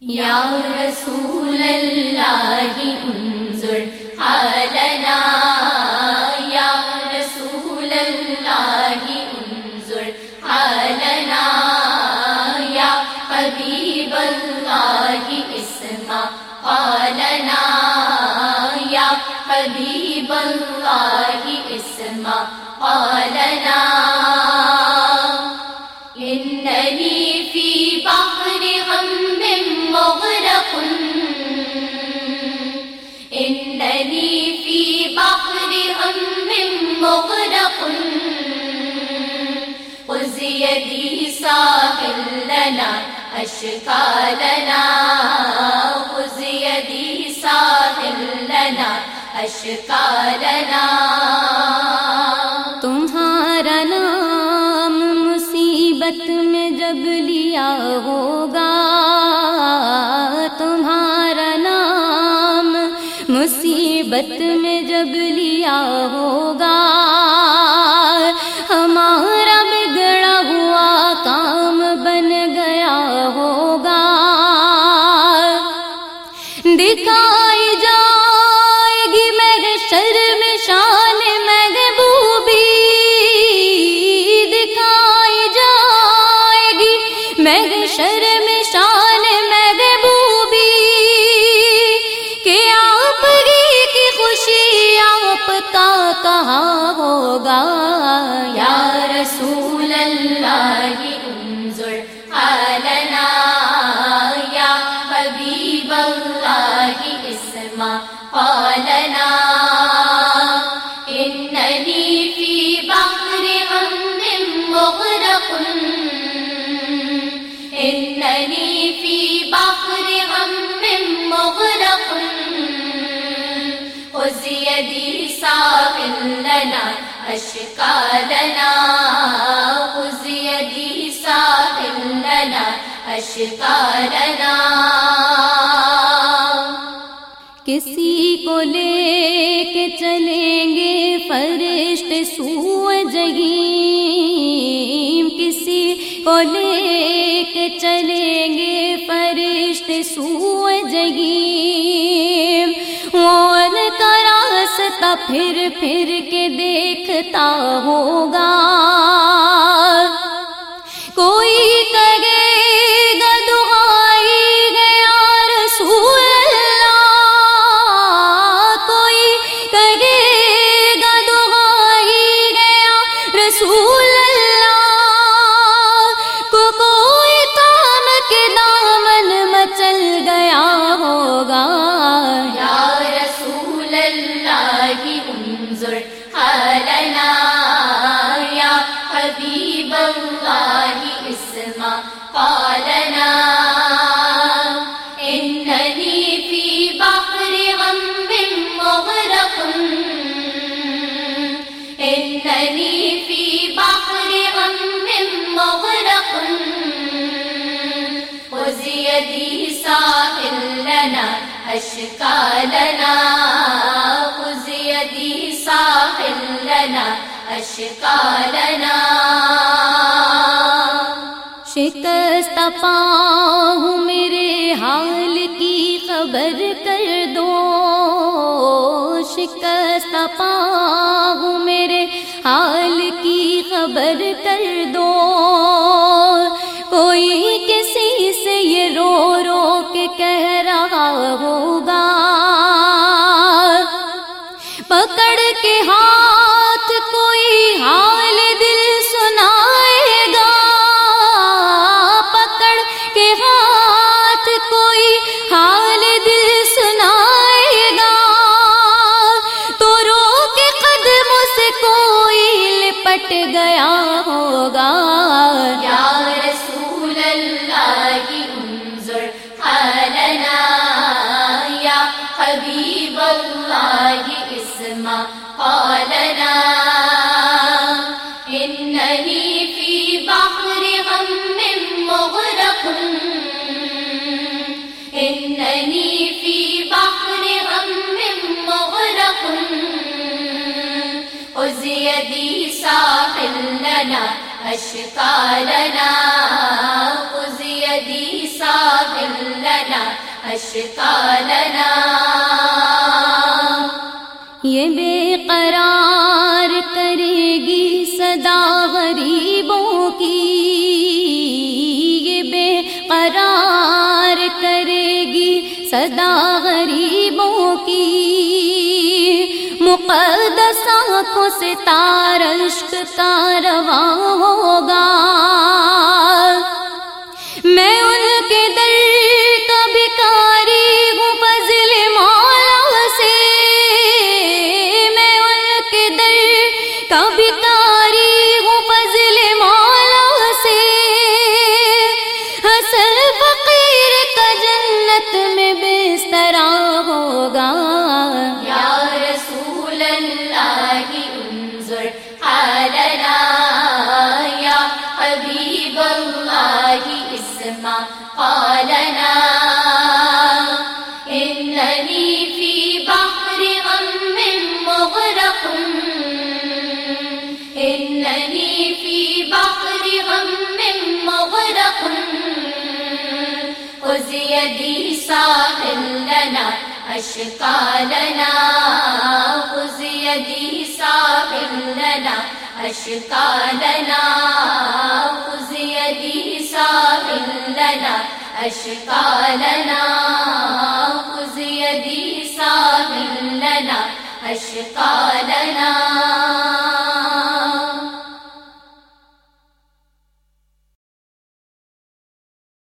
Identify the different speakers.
Speaker 1: یا رسول اللہ انظر حالنا، یا رسول اللہ انظر حالنا، یا حبیب اللہ اسمع قالنا، یا حبیب اللہ اسمع قالنا۔ ساحل لنا اشکالنا خذ یدی ساحل لنا اشکالنا
Speaker 2: تمہارا نام مصیبت میں جب لیا ہوگا، تمہارا نام مصیبت میں جب لیا ہوگا دکھائی جائے گی میرے شرم شان محبوبی۔ دکھائی جائے گی میرے شرم شان
Speaker 1: فی بحر غم مغرق. خذ یدی ساحل لنا اشکالنا خذ ساحل لنا اشکالنا
Speaker 2: کسی کو لے کے چلیں گے فرشت سو جگیم کسی کو لے کے چلیں گے فرشت سو اور کا راستہ پھر پھر کے دیکھتا ہوگا۔
Speaker 1: حبیب اللہ اسمع قالنا اننی فی بحر غم مغرق، اننی فی بحر غم مغرق خذ یدی ساحل لنا اشکالنا خذ یدی ساحل لنا اشکالنا
Speaker 2: شکست پاؤں میرے حال کی خبر کر دو۔ شکست پاؤں میرے حال کی خبر کر دو۔ کوئی کسی سے یہ رو رو کے
Speaker 1: خذ یدی ساحل لنا اشکالنا خذ یدی ساحل لنا أشقى
Speaker 2: یہ بے قرار کرے گی صدا غریبوں کی۔ یہ بے قرار کرے گی صدا غریبوں کی۔ مقدس آنکھوں سے تارشک کا رواں ہوگا۔ میں ان کے در کا بھکاری ہوں فضل مولا سے۔ میں ان کے در کا بھکاری
Speaker 1: حالنا يا حبيب الله اسمع قالنا إنني في بحر غم مغرق إنني في بحر غم مغرق خذ يدي ساحل لنا أشقى خذ يدي ساحل لنا أشقى لنا خذ يدي ساحل لنا. أشقى لنا خذ يدي ساحل لنا. أشقى لنا